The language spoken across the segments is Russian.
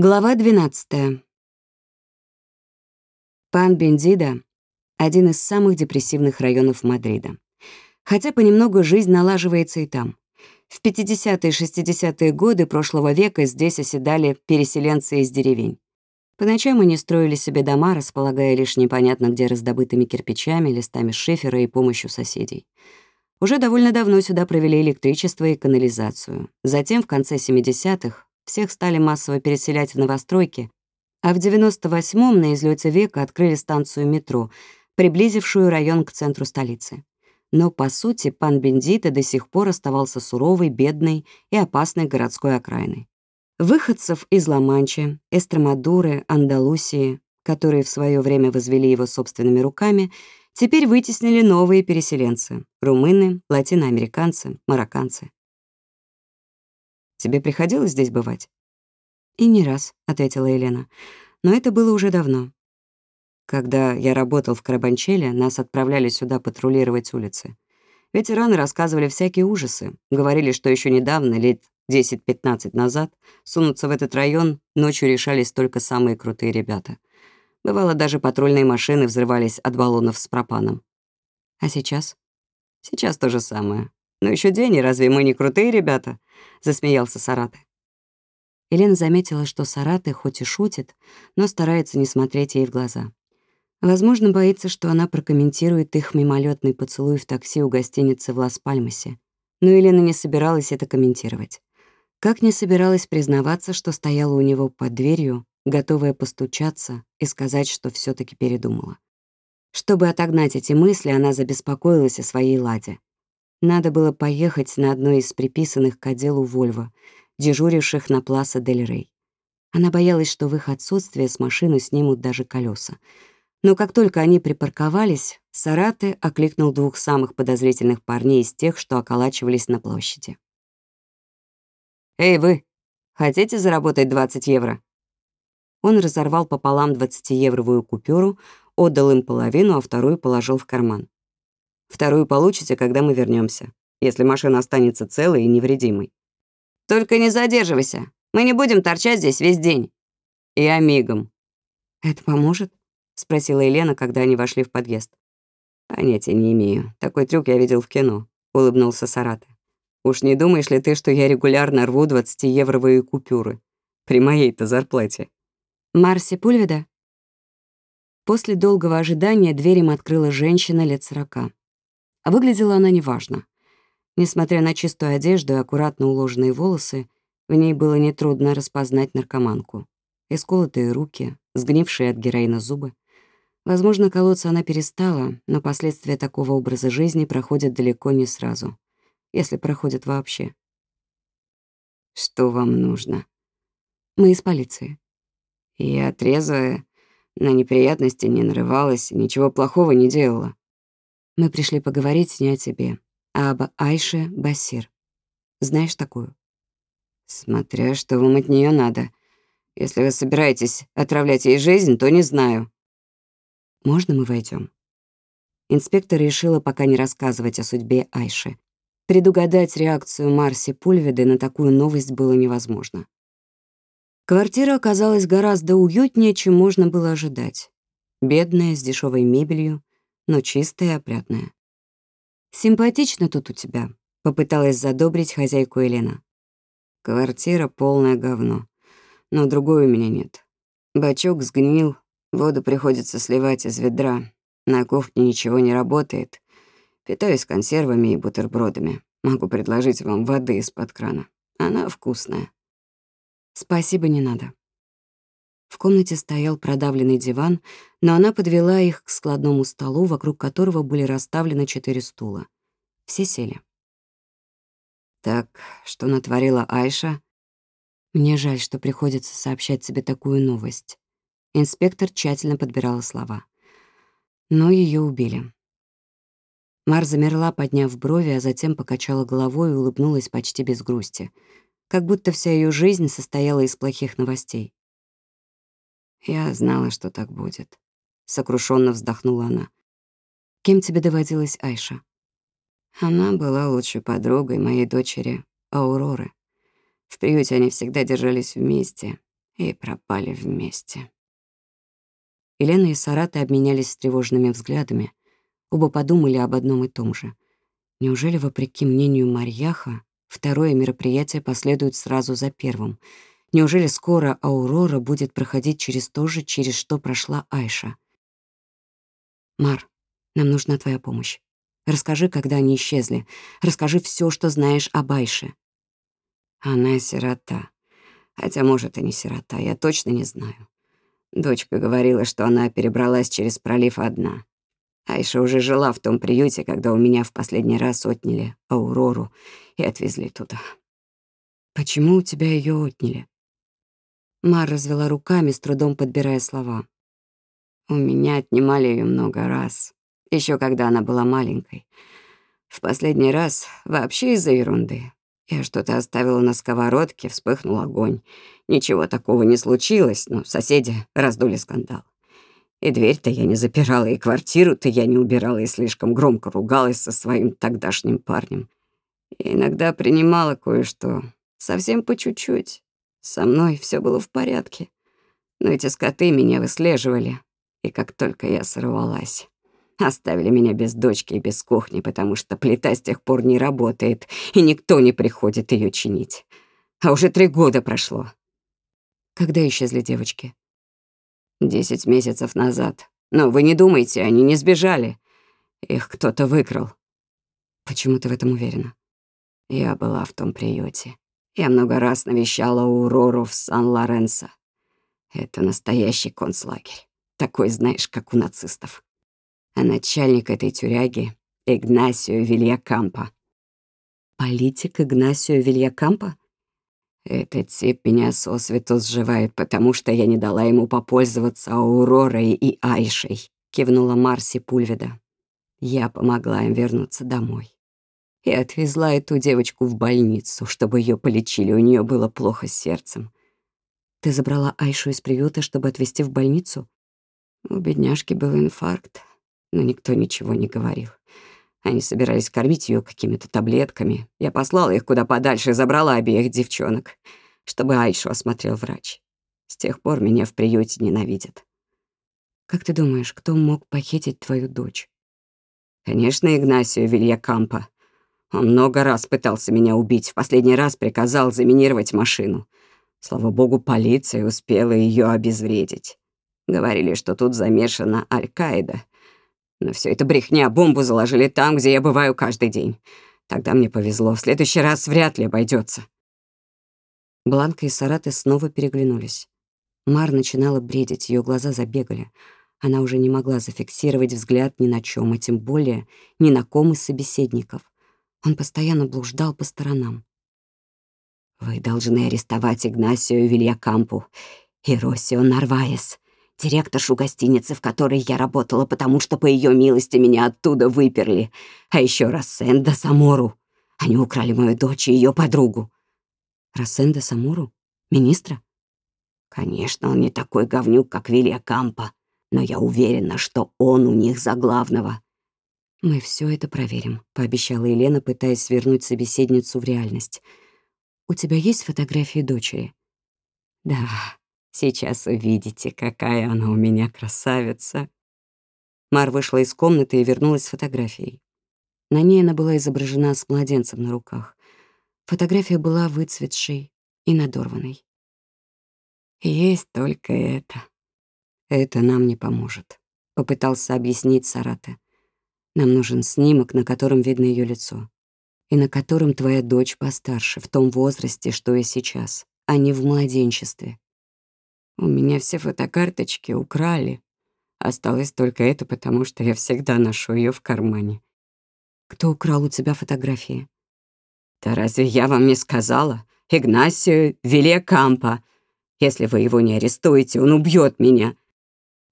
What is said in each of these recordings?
Глава 12. Пан Бендида — один из самых депрессивных районов Мадрида. Хотя понемногу жизнь налаживается и там. В 50-е и 60-е годы прошлого века здесь оседали переселенцы из деревень. По ночам они строили себе дома, располагая лишь непонятно где раздобытыми кирпичами, листами шифера и помощью соседей. Уже довольно давно сюда провели электричество и канализацию. Затем, в конце 70-х, всех стали массово переселять в новостройки, а в 98-м на излете века открыли станцию метро, приблизившую район к центру столицы. Но, по сути, пан Бендита до сих пор оставался суровой, бедной и опасной городской окраиной. Выходцев из Ла-Манчи, Эстромадуры, Андалусии, которые в свое время возвели его собственными руками, теперь вытеснили новые переселенцы — румыны, латиноамериканцы, марокканцы. Тебе приходилось здесь бывать?» «И не раз», — ответила Елена. «Но это было уже давно. Когда я работал в Карабанчеле, нас отправляли сюда патрулировать улицы. Ветераны рассказывали всякие ужасы, говорили, что еще недавно, лет 10-15 назад, сунуться в этот район ночью решались только самые крутые ребята. Бывало, даже патрульные машины взрывались от баллонов с пропаном. А сейчас? Сейчас то же самое. Но еще день, и разве мы не крутые ребята?» — засмеялся Сараты. Елена заметила, что Сараты хоть и шутит, но старается не смотреть ей в глаза. Возможно, боится, что она прокомментирует их мимолетный поцелуй в такси у гостиницы в Лас-Пальмасе. Но Елена не собиралась это комментировать. Как не собиралась признаваться, что стояла у него под дверью, готовая постучаться и сказать, что все таки передумала. Чтобы отогнать эти мысли, она забеспокоилась о своей ладе. Надо было поехать на одной из приписанных к отделу Вольво, дежуривших на Пласа Дель Рей. Она боялась, что в их отсутствие с машины снимут даже колеса. Но как только они припарковались, Сараты окликнул двух самых подозрительных парней из тех, что околачивались на площади. «Эй, вы, хотите заработать 20 евро?» Он разорвал пополам 20-евровую купюру, отдал им половину, а вторую положил в карман. Вторую получите, когда мы вернемся, если машина останется целой и невредимой. Только не задерживайся. Мы не будем торчать здесь весь день. И амигом. Это поможет? Спросила Елена, когда они вошли в подъезд. Понятия не имею. Такой трюк я видел в кино. Улыбнулся Сараты. Уж не думаешь ли ты, что я регулярно рву 20-евровые купюры? При моей-то зарплате. Марси Пульведа? После долгого ожидания дверь им открыла женщина лет сорока. А выглядела она неважно. Несмотря на чистую одежду и аккуратно уложенные волосы, в ней было нетрудно распознать наркоманку. Исколотые руки, сгнившие от героина зубы. Возможно, колоться она перестала, но последствия такого образа жизни проходят далеко не сразу. Если проходят вообще. «Что вам нужно?» «Мы из полиции». Я трезвая, на неприятности не нарывалась, ничего плохого не делала. Мы пришли поговорить не о тебе, а об Айше Басир. Знаешь такую? Смотря, что вам от нее надо. Если вы собираетесь отравлять ей жизнь, то не знаю. Можно мы войдем? Инспектор решила пока не рассказывать о судьбе Айши. Предугадать реакцию Марси Пульведы на такую новость было невозможно. Квартира оказалась гораздо уютнее, чем можно было ожидать. Бедная, с дешевой мебелью, но чистая и опрятная. «Симпатично тут у тебя», — попыталась задобрить хозяйку Елена. «Квартира полное говно, но другой у меня нет. Бачок сгнил, воду приходится сливать из ведра, на кухне ничего не работает. Питаюсь консервами и бутербродами. Могу предложить вам воды из-под крана. Она вкусная». «Спасибо, не надо», в комнате стоял продавленный диван, но она подвела их к складному столу, вокруг которого были расставлены четыре стула. Все сели. «Так, что натворила Айша?» «Мне жаль, что приходится сообщать тебе такую новость». Инспектор тщательно подбирала слова. Но ее убили. Мар замерла, подняв брови, а затем покачала головой и улыбнулась почти без грусти, как будто вся ее жизнь состояла из плохих новостей. Я знала, что так будет. Сокрушенно вздохнула она. Кем тебе доводилась Айша? Она была лучшей подругой моей дочери Ауроры. В приюте они всегда держались вместе. и пропали вместе. Елена и Сарата обменялись тревожными взглядами. Оба подумали об одном и том же. Неужели, вопреки мнению Марьяха, второе мероприятие последует сразу за первым? Неужели скоро Аурора будет проходить через то же, через что прошла Айша? «Мар, нам нужна твоя помощь. Расскажи, когда они исчезли. Расскажи все, что знаешь об Айше». Она сирота. Хотя, может, и не сирота, я точно не знаю. Дочка говорила, что она перебралась через пролив одна. Айша уже жила в том приюте, когда у меня в последний раз отняли Аурору и отвезли туда. «Почему у тебя ее отняли?» Мар развела руками, с трудом подбирая слова. «У меня отнимали ее много раз, еще когда она была маленькой. В последний раз вообще из-за ерунды. Я что-то оставила на сковородке, вспыхнул огонь. Ничего такого не случилось, но соседи раздули скандал. И дверь-то я не запирала, и квартиру-то я не убирала, и слишком громко ругалась со своим тогдашним парнем. И иногда принимала кое-что, совсем по чуть-чуть. Со мной все было в порядке. Но эти скоты меня выслеживали, и как только я сорвалась... Оставили меня без дочки и без кухни, потому что плита с тех пор не работает, и никто не приходит ее чинить. А уже три года прошло. Когда исчезли девочки? Десять месяцев назад. Но вы не думайте, они не сбежали. Их кто-то выкрал. Почему ты в этом уверена? Я была в том приюте. Я много раз навещала Урору в Сан-Лоренсо. Это настоящий концлагерь. Такой, знаешь, как у нацистов а начальник этой тюряги — Игнасио Вильякампа. Политик Игнасио Вильякампа? Этот тип меня сосвету сживает, потому что я не дала ему попользоваться Ауророй и Айшей, кивнула Марси Пульведа. Я помогла им вернуться домой. И отвезла эту девочку в больницу, чтобы ее полечили, у нее было плохо с сердцем. Ты забрала Айшу из приюта, чтобы отвезти в больницу? У бедняжки был инфаркт но никто ничего не говорил. Они собирались кормить ее какими-то таблетками. Я послала их куда подальше и забрала обеих девчонок, чтобы Айшу осмотрел врач. С тех пор меня в приюте ненавидят. Как ты думаешь, кто мог похитить твою дочь? Конечно, Игнасио Вильякампа. Он много раз пытался меня убить. В последний раз приказал заминировать машину. Слава богу, полиция успела ее обезвредить. Говорили, что тут замешана Аль-Каида — но все это брехня, бомбу заложили там, где я бываю каждый день. Тогда мне повезло, в следующий раз вряд ли обойдется. Бланка и Сараты снова переглянулись. Мар начинала бредить, ее глаза забегали. Она уже не могла зафиксировать взгляд ни на чем, и тем более ни на ком из собеседников. Он постоянно блуждал по сторонам. «Вы должны арестовать Игнасио Вильякампу и Росио Нарваес», директоршу гостиницы, в которой я работала, потому что, по ее милости, меня оттуда выперли. А еще Рассенда Самору. Они украли мою дочь и ее подругу. Рассенда Самору? Министра? Конечно, он не такой говнюк, как Вилья Кампа, но я уверена, что он у них за главного. «Мы все это проверим», — пообещала Елена, пытаясь вернуть собеседницу в реальность. «У тебя есть фотографии дочери?» «Да», Сейчас увидите, какая она у меня красавица». Мар вышла из комнаты и вернулась с фотографией. На ней она была изображена с младенцем на руках. Фотография была выцветшей и надорванной. «Есть только это. Это нам не поможет», — попытался объяснить Сарате. «Нам нужен снимок, на котором видно ее лицо, и на котором твоя дочь постарше, в том возрасте, что и сейчас, а не в младенчестве. У меня все фотокарточки украли. Осталось только это, потому что я всегда ношу ее в кармане. Кто украл у тебя фотографии? Да разве я вам не сказала? Игнасио Вильякампа. Если вы его не арестуете, он убьет меня.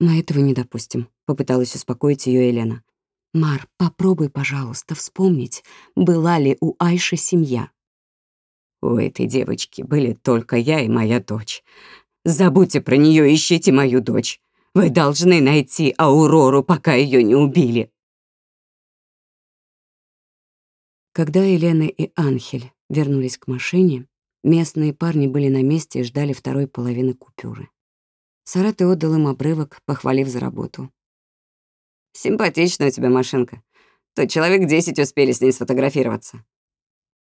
Мы этого не допустим, попыталась успокоить ее Елена. Мар, попробуй, пожалуйста, вспомнить, была ли у Айши семья. У этой девочки были только я и моя дочь. Забудьте про нее, ищите мою дочь. Вы должны найти Аурору, пока ее не убили. Когда Елена и Анхель вернулись к машине, Местные парни были на месте и ждали второй половины купюры. Сараты отдал им обрывок, похвалив за работу. «Симпатичная у тебя машинка. Тут человек десять успели с ней сфотографироваться».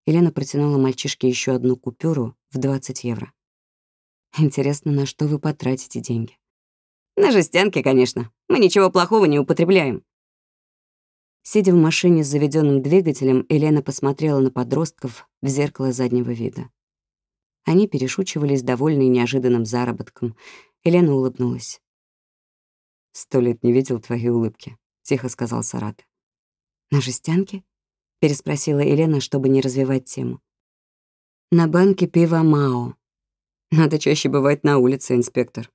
Елена протянула мальчишке еще одну купюру в 20 евро. «Интересно, на что вы потратите деньги?» «На жестянки, конечно. Мы ничего плохого не употребляем». Сидя в машине с заведенным двигателем, Елена посмотрела на подростков в зеркало заднего вида. Они перешучивались, довольные неожиданным заработком. Елена улыбнулась. «Сто лет не видел твоей улыбки», — тихо сказал Сарат. «На жестянке?» — переспросила Елена, чтобы не развивать тему. «На банке пива Мао». «Надо чаще бывать на улице, инспектор»,